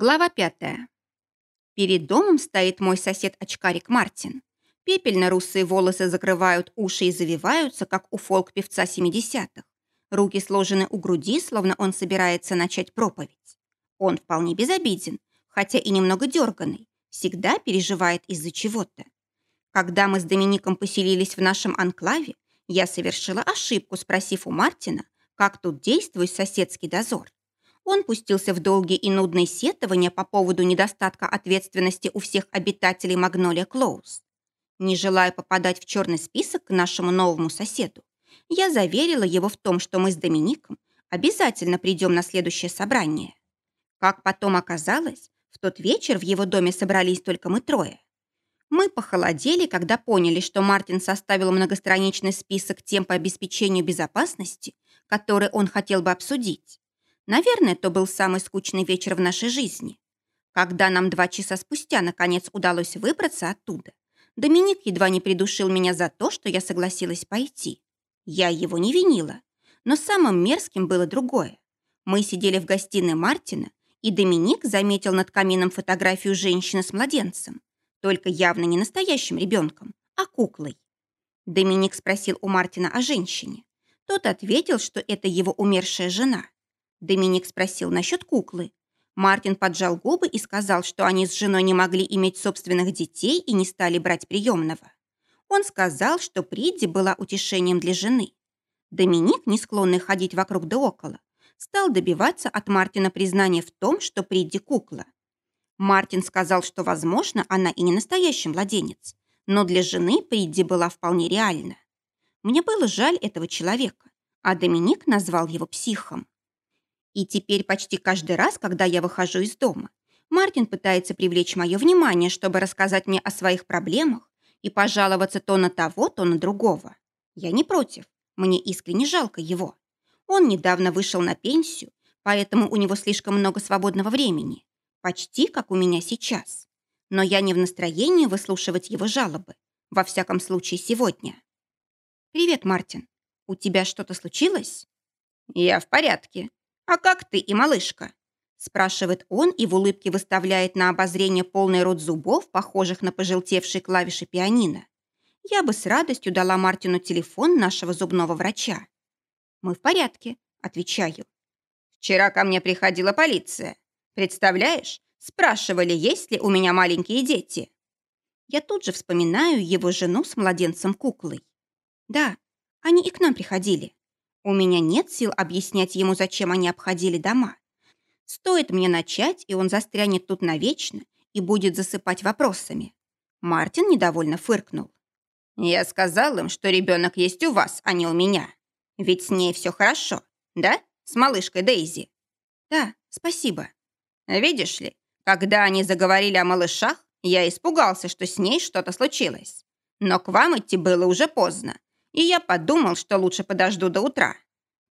Глава пятая. Перед домом стоит мой сосед-очкарик Мартин. Пепельно-русые волосы закрывают уши и завиваются, как у фолк-певца 70-х. Руки сложены у груди, словно он собирается начать проповедь. Он вполне безобиден, хотя и немного дерганый, всегда переживает из-за чего-то. Когда мы с Домиником поселились в нашем анклаве, я совершила ошибку, спросив у Мартина, как тут действует соседский дозор. Он пустился в долгие и нудные сетования по поводу недостатка ответственности у всех обитателей Магнолия Клоус. Не желая попадать в черный список к нашему новому соседу, я заверила его в том, что мы с Домиником обязательно придем на следующее собрание. Как потом оказалось, в тот вечер в его доме собрались только мы трое. Мы похолодели, когда поняли, что Мартин составил многостраничный список тем по обеспечению безопасности, который он хотел бы обсудить. Наверное, это был самый скучный вечер в нашей жизни. Когда нам два часа спустя наконец удалось выбраться оттуда, Доминик едва не придушил меня за то, что я согласилась пойти. Я его не винила. Но самым мерзким было другое. Мы сидели в гостиной Мартина, и Доминик заметил над камином фотографию женщины с младенцем. Только явно не настоящим ребенком, а куклой. Доминик спросил у Мартина о женщине. Тот ответил, что это его умершая жена. Доминик спросил насчет куклы. Мартин поджал губы и сказал, что они с женой не могли иметь собственных детей и не стали брать приемного. Он сказал, что Придди была утешением для жены. Доминик, не склонный ходить вокруг да около, стал добиваться от Мартина признания в том, что Придди кукла. Мартин сказал, что, возможно, она и не настоящий младенец, но для жены Придди была вполне реальна. Мне было жаль этого человека, а Доминик назвал его психом. И теперь почти каждый раз, когда я выхожу из дома, Мартин пытается привлечь мое внимание, чтобы рассказать мне о своих проблемах и пожаловаться то на того, то на другого. Я не против, мне искренне жалко его. Он недавно вышел на пенсию, поэтому у него слишком много свободного времени. Почти как у меня сейчас. Но я не в настроении выслушивать его жалобы. Во всяком случае, сегодня. «Привет, Мартин. У тебя что-то случилось?» «Я в порядке. А как ты и малышка?» спрашивает он и в улыбке выставляет на обозрение полный рот зубов, похожих на пожелтевшие клавиши пианино. Я бы с радостью дала Мартину телефон нашего зубного врача. «Мы в порядке», — отвечаю. «Вчера ко мне приходила полиция. Представляешь, спрашивали, есть ли у меня маленькие дети. Я тут же вспоминаю его жену с младенцем-куклой. Да, они и к нам приходили. У меня нет сил объяснять ему, зачем они обходили дома. Стоит мне начать, и он застрянет тут навечно и будет засыпать вопросами. Мартин недовольно фыркнул. «Я сказал им, что ребенок есть у вас, а не у меня. Ведь с ней все хорошо, да? С малышкой Дейзи?» «Да, спасибо», Видишь ли, когда они заговорили о малышах, я испугался, что с ней что-то случилось. Но к вам идти было уже поздно, и я подумал, что лучше подожду до утра.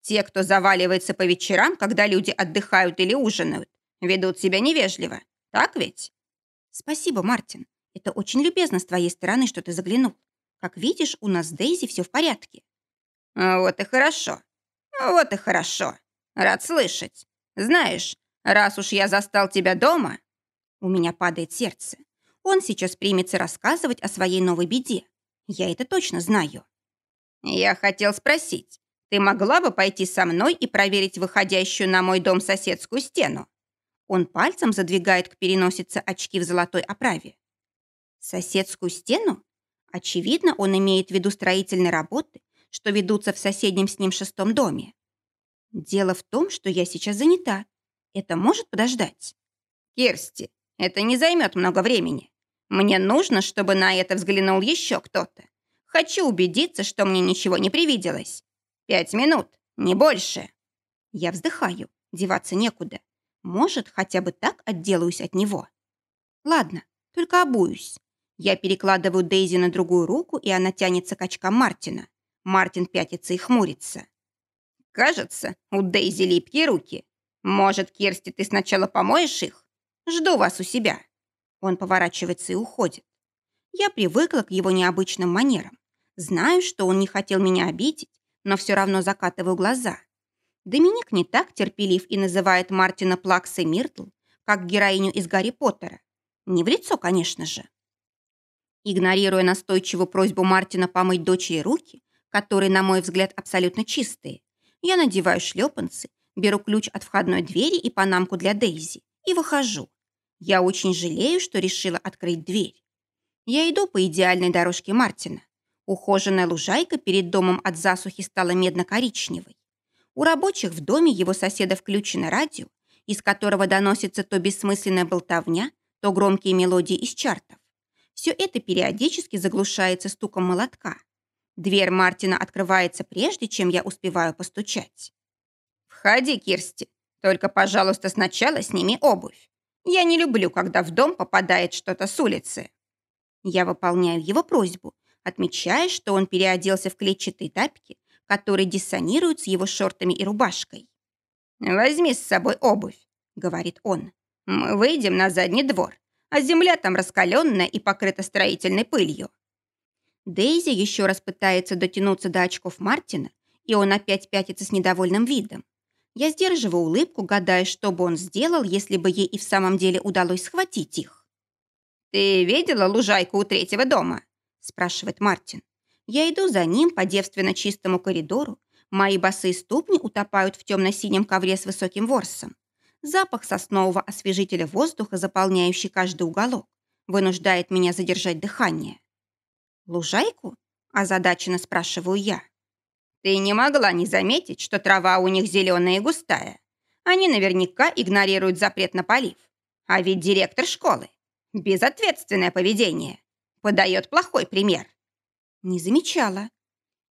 Те, кто заваливается по вечерам, когда люди отдыхают или ужинают, ведут себя невежливо. Так ведь? Спасибо, Мартин. Это очень любезно с твоей стороны, что ты заглянул. Как видишь, у нас с Дейзи все в порядке. Вот и хорошо. Вот и хорошо. Рад слышать. Знаешь, Раз уж я застал тебя дома...» У меня падает сердце. Он сейчас примется рассказывать о своей новой беде. Я это точно знаю. Я хотел спросить, ты могла бы пойти со мной и проверить выходящую на мой дом соседскую стену? Он пальцем задвигает к переносице очки в золотой оправе. Соседскую стену? Очевидно, он имеет в виду строительные работы, что ведутся в соседнем с ним шестом доме. Дело в том, что я сейчас занята, это может подождать? Керсти, это не займет много времени. Мне нужно, чтобы на это взглянул еще кто-то. Хочу убедиться, что мне ничего не привиделось. Пять минут, не больше. Я вздыхаю, деваться некуда. Может, хотя бы так отделаюсь от него. Ладно, только обуюсь. Я перекладываю Дейзи на другую руку, и она тянется к очкам Мартина. Мартин пятится и хмурится. Кажется, у Дейзи липкие руки. «Может, Керсти, ты сначала помоешь их? Жду вас у себя». Он поворачивается и уходит. Я привыкла к его необычным манерам. Знаю, что он не хотел меня обидеть, но все равно закатываю глаза. Доминик не так терпелив и называет Мартина Плаксой Миртл, как героиню из Гарри Поттера. Не в лицо, конечно же. Игнорируя настойчивую просьбу Мартина помыть дочери руки, которые, на мой взгляд, абсолютно чистые, я надеваю шлепанцы, беру ключ от входной двери и панамку для Дейзи и выхожу. Я очень жалею, что решила открыть дверь. Я иду по идеальной дорожке Мартина. Ухоженная лужайка перед домом от засухи стала медно-коричневой. У рабочих в доме его соседа включено радио, из которого доносится то бессмысленная болтовня, то громкие мелодии из чартов. Все это периодически заглушается стуком молотка. Дверь Мартина открывается прежде, чем я успеваю постучать. «Входи, Кирсти. Только, пожалуйста, сначала сними обувь. Я не люблю, когда в дом попадает что-то с улицы». Я выполняю его просьбу, отмечая, что он переоделся в клетчатые тапки, которые диссонируют с его шортами и рубашкой. «Возьми с собой обувь», — говорит он. «Мы выйдем на задний двор, а земля там раскаленная и покрыта строительной пылью». Дейзи еще раз пытается дотянуться до очков Мартина, и он опять пятится с недовольным видом. Я сдерживаю улыбку, гадая, что бы он сделал, если бы ей и в самом деле удалось схватить их. «Ты видела лужайку у третьего дома?» – спрашивает Мартин. Я иду за ним по девственно чистому коридору. Мои босые ступни утопают в темно-синем ковре с высоким ворсом. Запах соснового освежителя воздуха, заполняющий каждый уголок, вынуждает меня задержать дыхание. «Лужайку?» – озадаченно спрашиваю я. «Ты не могла не заметить, что трава у них зеленая и густая. Они наверняка игнорируют запрет на полив. А ведь директор школы. Безответственное поведение. Подает плохой пример». Не замечала.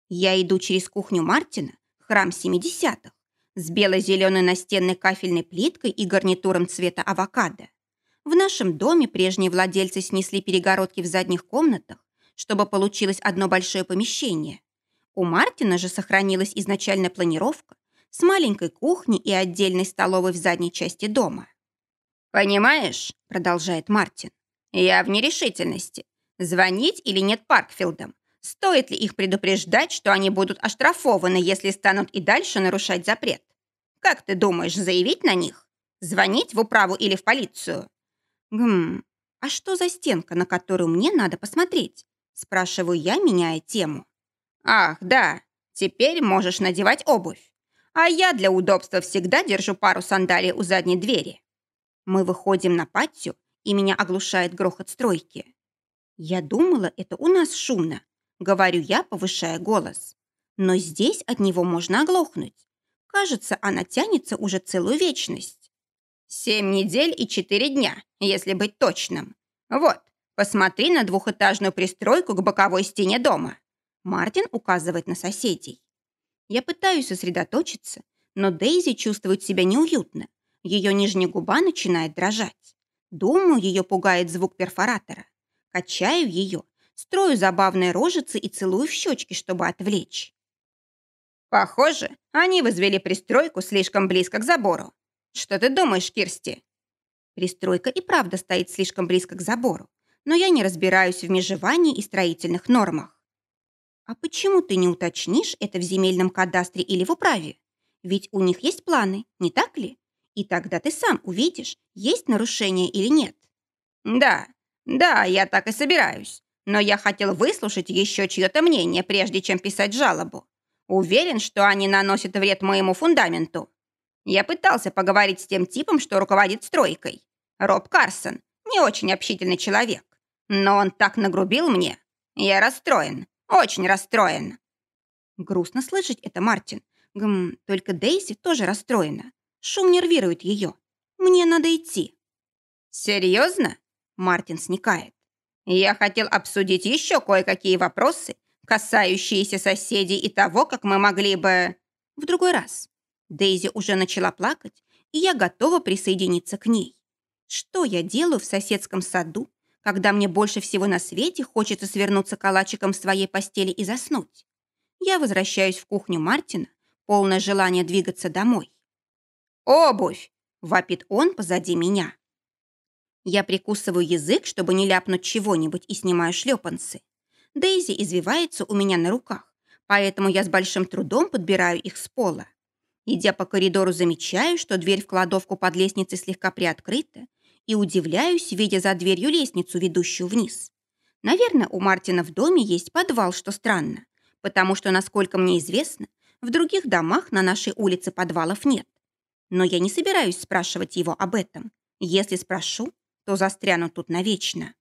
Я иду через кухню Мартина, храм 70-х, с бело-зеленой настенной кафельной плиткой и гарнитуром цвета авокадо. В нашем доме прежние владельцы снесли перегородки в задних комнатах, чтобы получилось одно большое помещение. У Мартина же сохранилась изначальная планировка с маленькой кухней и отдельной столовой в задней части дома. «Понимаешь», — продолжает Мартин, — «я в нерешительности. Звонить или нет Паркфилдам? Стоит ли их предупреждать, что они будут оштрафованы, если станут и дальше нарушать запрет? Как ты думаешь, заявить на них? Звонить в управу или в полицию? Гм, а что за стенка, на которую мне надо посмотреть? Спрашиваю я, меняя тему. Ах, да, теперь можешь надевать обувь. А я для удобства всегда держу пару сандалий у задней двери. Мы выходим на патио, и меня оглушает грохот стройки. Я думала, это у нас шумно, Говорю я, повышая голос. Но здесь от него можно оглохнуть. Кажется, она тянется уже целую вечность. Семь недель и четыре дня, если быть точным. Вот, посмотри на двухэтажную пристройку к боковой стене дома. Мартин указывает на соседей. Я пытаюсь сосредоточиться, но Дейзи чувствует себя неуютно. Ее нижняя губа начинает дрожать. Думаю, ее пугает звук перфоратора. Качаю ее, строю забавные рожицы и целую в щечки, чтобы отвлечь. Похоже, они возвели пристройку слишком близко к забору. Что ты думаешь, Кирсти? Пристройка и правда стоит слишком близко к забору, но я не разбираюсь в межевании и строительных нормах. А почему ты не уточнишь это в земельном кадастре или в управе? Ведь у них есть планы, не так ли? И тогда ты сам увидишь, есть нарушение или нет. Да, да, я так и собираюсь но я хотел выслушать еще чье-то мнение, прежде чем писать жалобу. Уверен, что они наносят вред моему фундаменту. Я пытался поговорить с тем типом, что руководит стройкой. Роб Карсон, не очень общительный человек. Но он так нагрубил мне. Я расстроен, очень расстроен. Грустно слышать это, Мартин. Гм, только Дейси тоже расстроена. Шум нервирует ее. Мне надо идти. Серьезно? Мартин сникает. Я хотел обсудить еще кое-какие вопросы, касающиеся соседей и того, как мы могли бы... В другой раз. Дейзи уже начала плакать, и я готова присоединиться к ней. Что я делаю в соседском саду, когда мне больше всего на свете хочется свернуться калачиком в своей постели и заснуть? Я возвращаюсь в кухню Мартина, полное желание двигаться домой. «Обувь!» – вопит он позади меня. Я прикусываю язык, чтобы не ляпнуть чего-нибудь, и снимаю шлепанцы. Дейзи извивается у меня на руках, поэтому я с большим трудом подбираю их с пола. Идя по коридору, замечаю, что дверь в кладовку под лестницей слегка приоткрыта, и удивляюсь, видя за дверью лестницу, ведущую вниз. Наверное, у Мартина в доме есть подвал, что странно, потому что, насколько мне известно, в других домах на нашей улице подвалов нет. Но я не собираюсь спрашивать его об этом. Если спрошу, то застряну тут навечно.